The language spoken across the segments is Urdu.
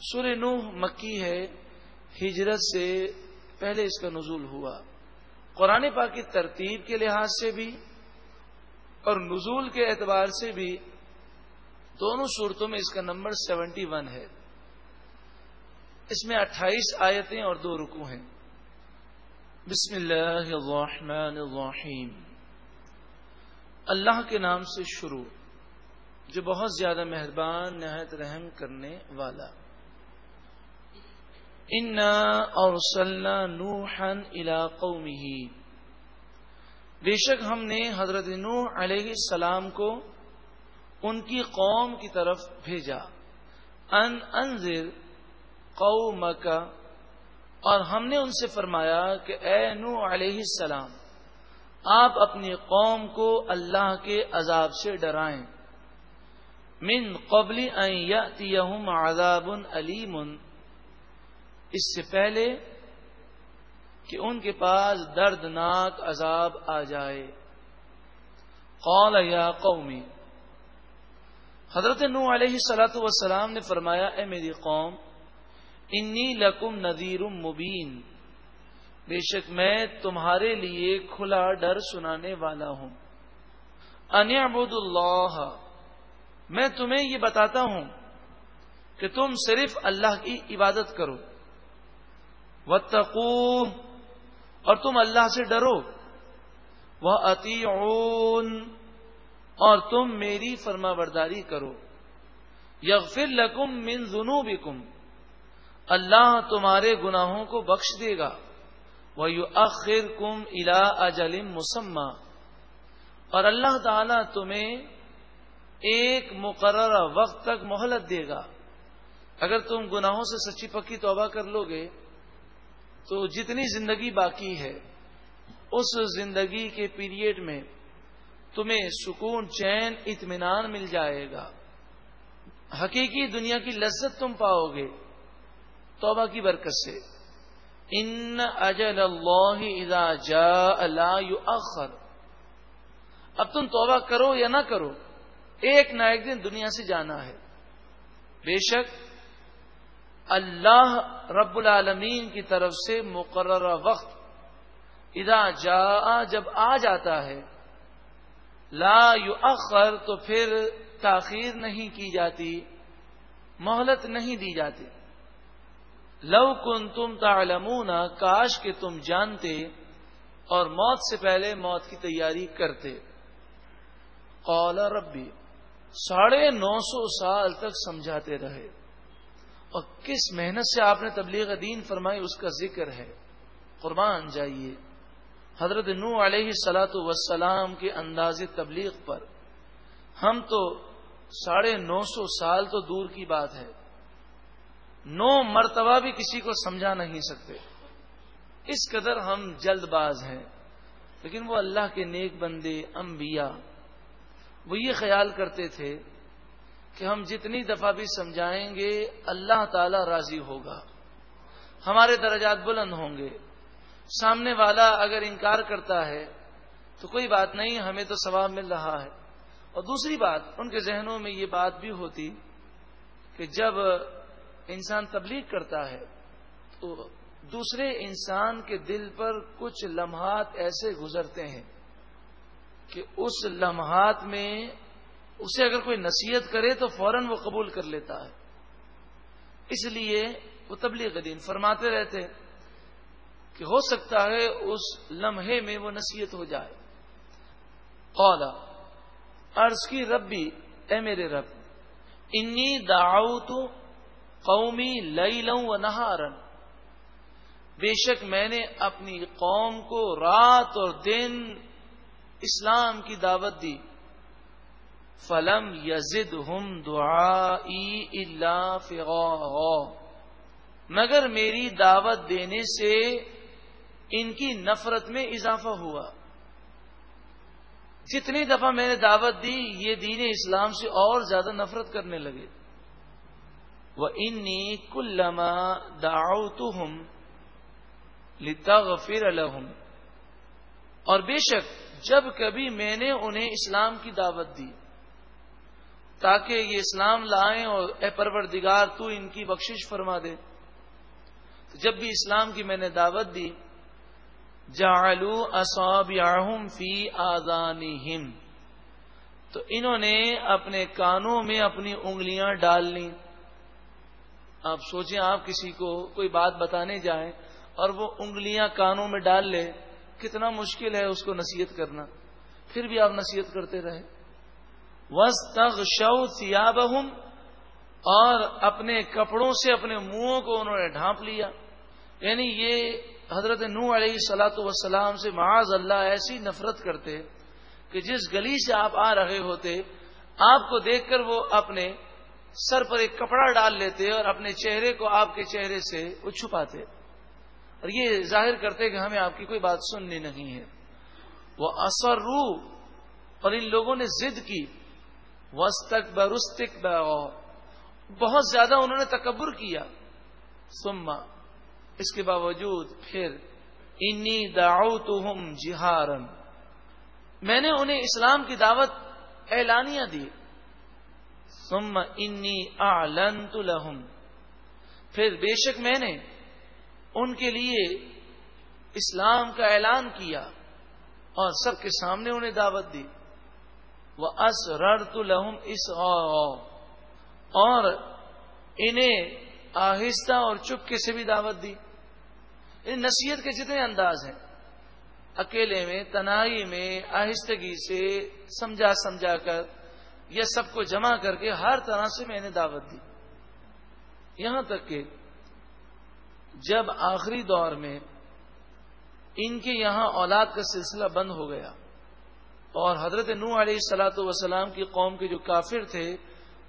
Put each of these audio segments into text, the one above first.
سور نوح مکی ہے، ہجرت سے پہلے اس کا نزول ہوا۔ قرآن پاک کی ترتیب کے لحاظ سے بھی اور نزول کے اعتبار سے بھی دونوں صورتوں میں اس کا نمبر سیونٹی ون ہے۔ اس میں اٹھائیس آیتیں اور دو رکو ہیں۔ بسم اللہ الرحمن الرحیم۔ اللہ کے نام سے شروع، جو بہت زیادہ مہربان، نہایت رحم کرنے والا۔ انا اور نوحن علاقوں بے شک ہم نے حضرت نوح علیہ السلام کو ان کی قوم کی طرف بھیجا۔ ان انذر قومک اور ہم نے ان سے فرمایا کہ اے نو علیہ السلام، آپ اپنی قوم کو اللہ کے عذاب سے ڈرائیں۔ من قبل ان یاتیہم عذاب علیم اس سے پہلے کہ ان کے پاس دردناک عذاب آ جائے۔ قال یا قومی، حضرت نو علیہ سلاۃ وسلام نے فرمایا، اے میری قوم، انی لکم نذیر مبین۔ بے شک میں تمہارے لیے کھلا ڈر سنانے والا ہوں۔ ان عبد اللہ۔ میں تمہیں یہ بتاتا ہوں کہ تم صرف اللہ کی عبادت کرو۔ و اور تم اللہ سے ڈرو۔ وہ اتی اور تم میری فرما برداری کرو۔ یغفر لکم من ذنوبکم، اللہ تمہارے گناہوں کو بخش دے گا۔ وہ یو اخر کم الا اجلم مسمہ اور اللہ تعالی تمہیں ایک مقررہ وقت تک مہلت دے گا۔ اگر تم گناہوں سے سچی پکی توبہ کر لو گے تو جتنی زندگی باقی ہے، اس زندگی کے پیریڈ میں تمہیں سکون، چین، اطمینان مل جائے گا۔ حقیقی دنیا کی لذت تم پاؤ گے۔ توبہ کی برکت سے۔ ان اجل اللہ اذا جاء لا یؤخر۔ اب تم توبہ کرو یا نہ کرو، ایک نہ ایک دن دنیا سے جانا ہے۔ بے شک اللہ رب العالمین کی طرف سے مقررہ وقت اذا جا جب آ جاتا ہے، لا یؤخر تو پھر تاخیر نہیں کی جاتی، مہلت نہیں دی جاتی۔ لو کن تم تعلمون، کاش کے تم جانتے اور موت سے پہلے موت کی تیاری کرتے۔ قال ربی، ساڑھے نو سو سال تک سمجھاتے رہے۔ اور کس محنت سے آپ نے تبلیغ دین فرمائی اس کا ذکر ہے؟ قربان جائیے۔ حضرت نو علیہ سلاۃ وسلام کے انداز تبلیغ پر۔ ہم تو ساڑھے نو سو سال تو دور کی بات ہے۔ نو مرتبہ بھی کسی کو سمجھا نہیں سکتے۔ اس قدر ہم جلد باز ہیں۔ لیکن وہ اللہ کے نیک بندے، انبیاء، وہ یہ خیال کرتے تھے کہ ہم جتنی دفعہ بھی سمجھائیں گے اللہ تعالی راضی ہوگا۔ ہمارے درجات بلند ہوں گے۔ سامنے والا اگر انکار کرتا ہے تو کوئی بات نہیں، ہمیں تو ثواب مل رہا ہے۔ اور دوسری بات، ان کے ذہنوں میں یہ بات بھی ہوتی کہ جب انسان تبلیغ کرتا ہے تو دوسرے انسان کے دل پر کچھ لمحات ایسے گزرتے ہیں کہ اس لمحات میں اسے اگر کوئی نصیحت کرے تو فوراً وہ قبول کر لیتا ہے۔ اس لیے وہ تبلیغ دین فرماتے رہتے کہ ہو سکتا ہے اس لمحے میں وہ نصیحت ہو جائے۔ قولا عرض کی ربی، اے میرے رب، انی دعوت قومی لئی لوں و نہارن بے شک میں نے اپنی قوم کو رات اور دن اسلام کی دعوت دی۔ فلم یزد ہم دعا اللہ مگر میری دعوت دینے سے ان کی نفرت میں اضافہ ہوا۔ جتنی دفعہ میں نے دعوت دی، یہ دین اسلام سے اور زیادہ نفرت کرنے لگے۔ وہ انی کلما داؤت ہوں الحم اور بے شک جب کبھی میں نے انہیں اسلام کی دعوت دی۔ تاکہ یہ اسلام لائیں اور اے پروردگار تو ان کی بخشش فرما دے۔ تو جب بھی اسلام کی میں نے دعوت دی جعلو اصاب فی آدانہم تو انہوں نے اپنے کانوں میں اپنی انگلیاں ڈال لی آپ سوچیں آپ کسی کو کوئی بات بتانے جائیں اور وہ انگلیاں کانوں میں ڈال لے، کتنا مشکل ہے اس کو نصیحت کرنا۔ پھر بھی آپ نصیحت کرتے رہے وس تغ شو اور اپنے کپڑوں سے اپنے منہوں کو انہوں نے ڈھانپ لیا۔ یعنی یہ حضرت نو علیہ سلاۃ وسلام سے معاذ اللہ ایسی نفرت کرتے کہ جس گلی سے آپ آ رہے ہوتے، آپ کو دیکھ کر وہ اپنے سر پر ایک کپڑا ڈال لیتے اور اپنے چہرے کو آپ کے چہرے سے وہ چھپاتے۔ اور یہ ظاہر کرتے کہ ہمیں آپ کی کوئی بات سننی نہیں ہے۔ وہ اثر رو اور ان لوگوں نے ضد کی۔ وسطک برستک بہت زیادہ انہوں نے تکبر کیا۔ سما اس کے باوجود پھر انی داؤ جہارن میں نے انہیں اسلام کی دعوت اعلانیہ دی۔ سم انی آلنت لہم پھر بے شک میں نے ان کے لیے اسلام کا اعلان کیا اور سب کے سامنے انہیں دعوت دی۔ وہ رڑت لہم اس اور انہیں آہستہ اور چپکے سے بھی دعوت دی۔ ان نصیحت کے جتنے انداز ہیں۔ اکیلے میں، تنہائی میں آہستگی سے سمجھا سمجھا کر یہ سب کو جمع کر کے ہر طرح سے میں نے دعوت دی۔ یہاں تک کہ جب آخری دور میں ان کے یہاں اولاد کا سلسلہ بند ہو گیا اور حضرت نو علیہ السلاۃ وسلام کی قوم کے جو کافر تھے،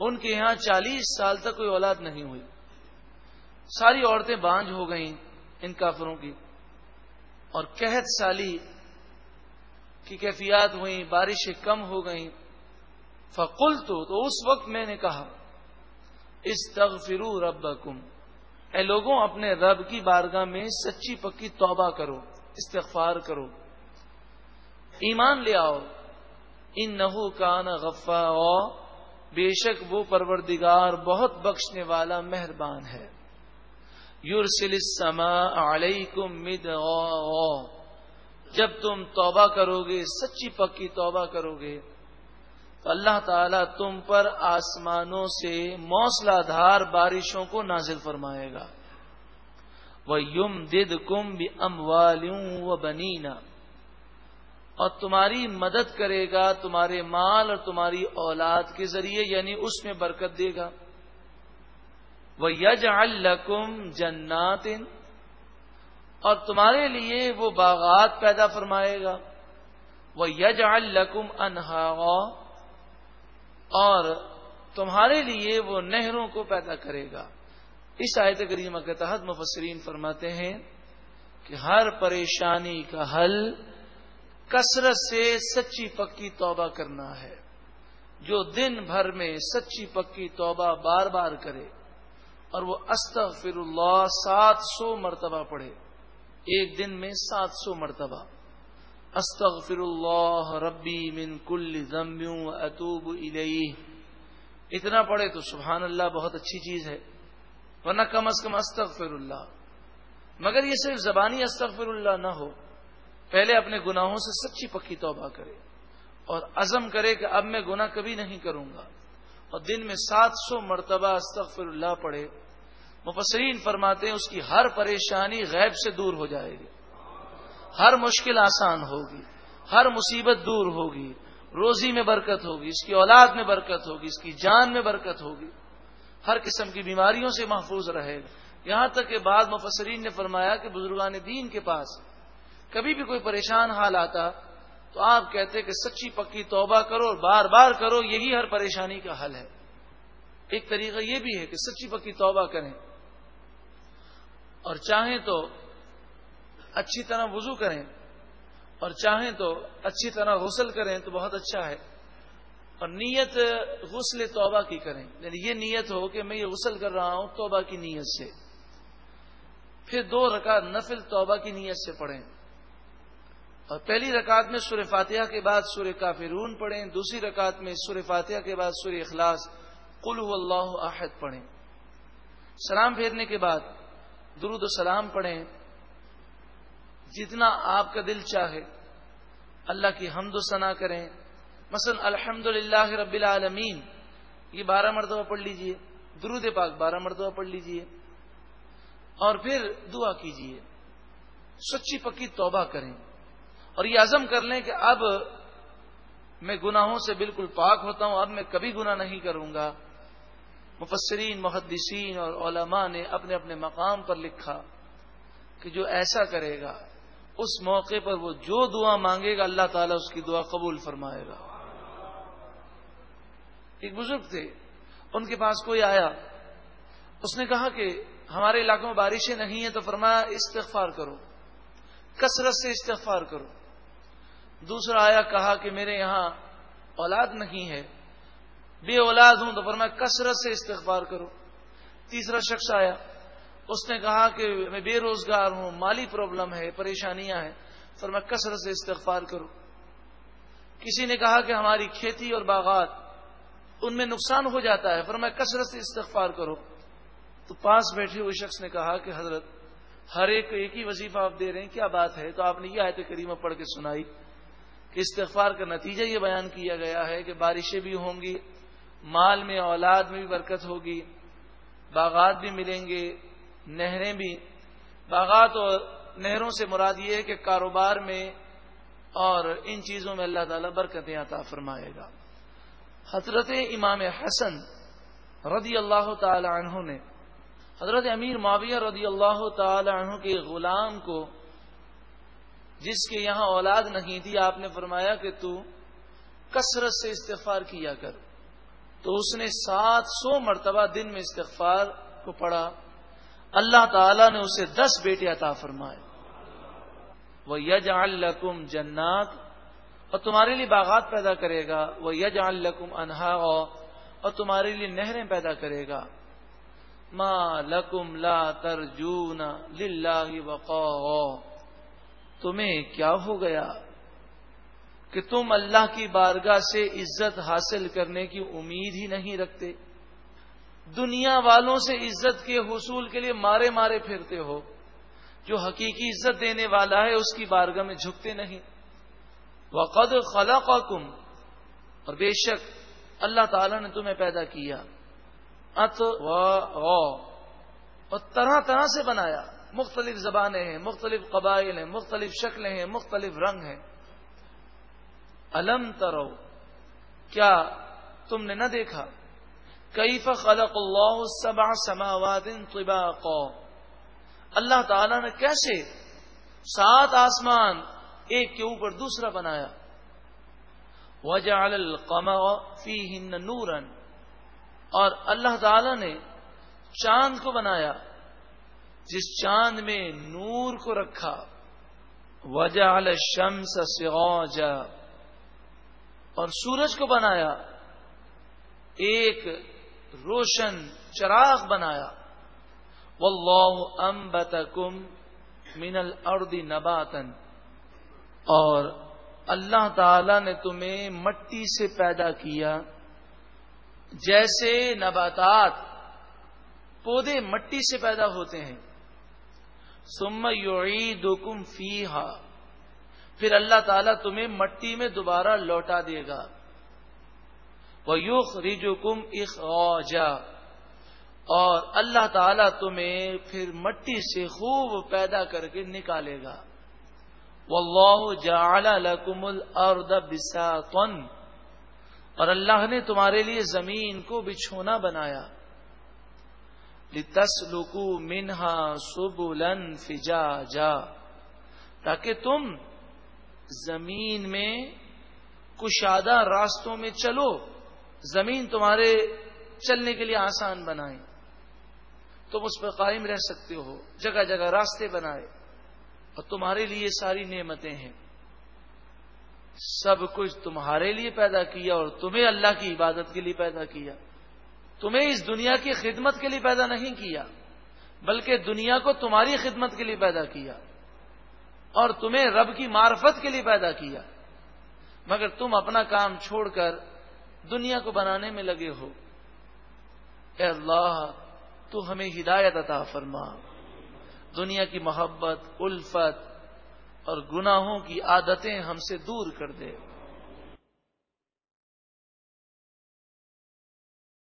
ان کے یہاں چالیس سال تک کوئی اولاد نہیں ہوئی۔ ساری عورتیں بانج ہو گئیں ان کافروں کی۔ اور قحط سالی کی کیفیات ہوئیں، بارشیں کم ہو گئیں۔ فقل تو اس وقت میں نے کہا اس تغفرو رب اے لوگوں، اپنے رب کی بارگاہ میں سچی پکی توبہ کرو، استغفار کرو۔ ایمان لے آؤ۔ ان نحو کا نہ غفا بے شک وہ پروردگار بہت بخشنے والا مہربان ہے۔ یورسل علیکم مدغا جب تم توبہ کرو گے سچی پکی توبہ کرو گے تو اللہ تعالیٰ تم پر آسمانوں سے موسلا دھار بارشوں کو نازل فرمائے گا۔ وہ یم دد کم بھی ام و بنینا اور تمہاری مدد کرے گا، تمہارے مال اور تمہاری اولاد کے ذریعے یعنی اس میں برکت دے گا۔ وہ یج الکم جنات، اور تمہارے لیے وہ باغات پیدا فرمائے گا۔ وہ یج الکم اور تمہارے لیے وہ نہروں کو پیدا کرے گا۔ اس آیت کریمہ کے تحت مفسرین فرماتے ہیں کہ ہر پریشانی کا حل کثرت سے سچی پکی توبہ کرنا ہے۔ جو دن بھر میں سچی پکی توبہ بار بار کرے اور وہ استغفر اللہ سات سو مرتبہ پڑھے۔ ایک دن میں سات سو مرتبہ۔ استغفر اللہ ربی من کل ذنبوں اطوب الیہ۔ اتنا پڑھے تو سبحان اللہ بہت اچھی چیز ہے۔ ورنہ کم از کم استغفر اللہ مگر یہ صرف زبانی استغفر اللہ نہ ہو۔ پہلے اپنے گناہوں سے سچی پکی توبہ کرے اور عزم کرے کہ اب میں گناہ کبھی نہیں کروں گا اور دن میں سات سو مرتبہ استغفر اللہ پڑھے۔ مفسرین فرماتے ہیں اس کی ہر پریشانی غیب سے دور ہو جائے گی۔ ہر مشکل آسان ہوگی۔ ہر مصیبت دور ہوگی۔ روزی میں برکت ہوگی۔ اس کی اولاد میں برکت ہوگی۔ اس کی جان میں برکت ہوگی۔ ہر قسم کی بیماریوں سے محفوظ رہے۔ گا یہاں تک کہ بعض مفسرین نے فرمایا کہ بزرگان دین کے پاس کبھی بھی کوئی پریشان حال آتا تو آپ کہتے کہ سچی پکی توبہ کرو اور بار بار کرو، یہی ہر پریشانی کا حل ہے۔ ایک طریقہ یہ بھی ہے کہ سچی پکی توبہ کریں۔ اور چاہیں تو اچھی طرح وضو کریں۔ اور چاہیں تو اچھی طرح غسل کریں تو بہت اچھا ہے۔ اور نیت غسل توبہ کی کریں۔ یعنی یہ نیت ہو کہ میں یہ غسل کر رہا ہوں، توبہ کی نیت سے۔ پھر دو رکعت نفل توبہ کی نیت سے پڑھیں۔ اور پہلی رکعت میں سور فاتحہ کے بعد سور کافرون پڑھیں، دوسری رکعت میں سور فاتحہ کے بعد سور اخلاص، قل اللہ احد پڑھیں۔ سلام پھیرنے کے بعد درود و سلام پڑھیں۔ جتنا آپ کا دل چاہے، اللہ کی حمد و ثنا کریں۔ مثلا الحمد رب العالمین، یہ بارہ مرتبہ پڑھ لیجیے۔ درود پاک بارہ مرتبہ پڑھ لیجیے۔ اور پھر دعا کیجیے۔ سچی پکی توبہ کریں۔ اور یہ عزم کر لیں کہ اب میں گناہوں سے بالکل پاک ہوتا ہوں، اب میں کبھی گناہ نہیں کروں گا۔ مفسرین، محدثین اور علماء نے اپنے اپنے مقام پر لکھا کہ جو ایسا کرے گا، اس موقع پر وہ جو دعا مانگے گا، اللہ تعالیٰ اس کی دعا قبول فرمائے گا۔ ایک بزرگ تھے، ان کے پاس کوئی آیا۔ اس نے کہا کہ ہمارے علاقوں میں بارشیں نہیں ہیں تو فرمایا، استغفار کرو۔ کثرت سے استغفار کرو۔ دوسرا آیا، کہا کہ میرے یہاں اولاد نہیں ہے۔ بے اولاد ہوں تو فرمایا کثرت سے استغفار کرو تیسرا شخص آیا، اس نے کہا کہ میں بے روزگار ہوں، مالی پرابلم ہے، پریشانیاں ہیں فرمایا کثرت سے استغفار کرو کسی نے کہا کہ ہماری کھیتی اور باغات ان میں نقصان ہو جاتا ہے فرمایا کثرت سے استغفار کرو تو پاس بیٹھے ہوئے شخص نے کہا کہ حضرت، ہر ایک کو ایک ہی وظیفہ آپ دے رہے ہیں، کیا بات ہے؟ تو آپ نے یہ آیت کریمہ پڑھ کے سنائی۔ استغفار کا نتیجہ یہ بیان کیا گیا ہے کہ بارشیں بھی ہوں گی، مال میں، اولاد میں بھی برکت ہوگی، باغات بھی ملیں گے، نہریں بھی۔ باغات اور نہروں سے مراد یہ ہے کہ کاروبار میں اور ان چیزوں میں اللہ تعالیٰ برکتیں عطا فرمائے گا۔ حضرت امام حسن رضی اللہ تعالی عنہ نے، حضرت امیر معاویہ رضی اللہ تعالی عنہ کے غلام کو جس کے یہاں اولاد نہیں تھی، آپ نے فرمایا کہ تو کثرت سے استغفار کیا کر۔ تو اس نے سات سو مرتبہ دن میں استغفار کو پڑھا۔ اللہ تعالی نے اسے دس بیٹے عطا فرمائے۔ وہ یج القم جنات۔ اور تمہارے لیے باغات پیدا کرے گا۔ وہ یج القم انہا اور تمہارے لیے نہریں پیدا کرے گا۔ ما لکم لا ترجون للہ وقا تمہیں کیا ہو گیا کہ تم اللہ کی بارگاہ سے عزت حاصل کرنے کی امید ہی نہیں رکھتے؟ دنیا والوں سے عزت کے حصول کے لیے مارے مارے پھرتے ہو، جو حقیقی عزت دینے والا ہے اس کی بارگاہ میں جھکتے نہیں۔ وقد خلقکم اور بے شک اللہ تعالی نے تمہیں پیدا کیا۔ ات و اور طرح طرح سے بنایا۔ مختلف زبانیں ہیں، مختلف قبائل ہیں، مختلف شکلیں ہیں، مختلف رنگ ہیں۔ الم ترو، کیا تم نے نہ دیکھا؟ کئی خلق اللہ سبع سماوات طباقا؟ اللہ تعالی نے کیسے سات آسمان ایک کے اوپر دوسرا بنایا؟ وجعل القمر فیہن نورا، اور اللہ تعالی نے چاند کو بنایا۔ جس چاند میں نور کو رکھا۔ وجہ الشمس سغاجا اور سورج کو بنایا۔ ایک روشن چراغ بنایا۔ واللہ انبتکم من الارض نباتن اور اللہ تعالی نے تمہیں مٹی سے پیدا کیا۔ جیسے نباتات پودے مٹی سے پیدا ہوتے ہیں۔ سم یعیدکم فیہا۔ پھر اللہ تعالیٰ تمہیں مٹی میں دوبارہ لوٹا دے گا۔ وہ یوخ ریجوکم اور اللہ تعالیٰ تمہیں پھر مٹی سے خوب پیدا کر کے نکالے گا۔ واللہ جعل لکم الارض بساطن اور اللہ نے تمہارے لیے زمین کو بچھونا بنایا۔ تس لکو منہا سبلن فجا جا تاکہ تم زمین میں کشادہ راستوں میں چلو، زمین تمہارے چلنے کے لیے آسان بنائے تم اس پہ قائم رہ سکتے ہو، جگہ جگہ راستے بنائے۔ اور تمہارے لیے ساری نعمتیں ہیں۔ سب کچھ تمہارے لیے پیدا کیا اور تمہیں اللہ کی عبادت کے لیے پیدا کیا۔ تمہیں اس دنیا کی خدمت کے لیے پیدا نہیں کیا، بلکہ دنیا کو تمہاری خدمت کے لیے پیدا کیا اور تمہیں رب کی معرفت کے لیے پیدا کیا۔ مگر تم اپنا کام چھوڑ کر دنیا کو بنانے میں لگے ہو۔ اے اللہ، تو ہمیں ہدایت عطا فرما۔ دنیا کی محبت، الفت اور گناہوں کی عادتیں ہم سے دور کر دے۔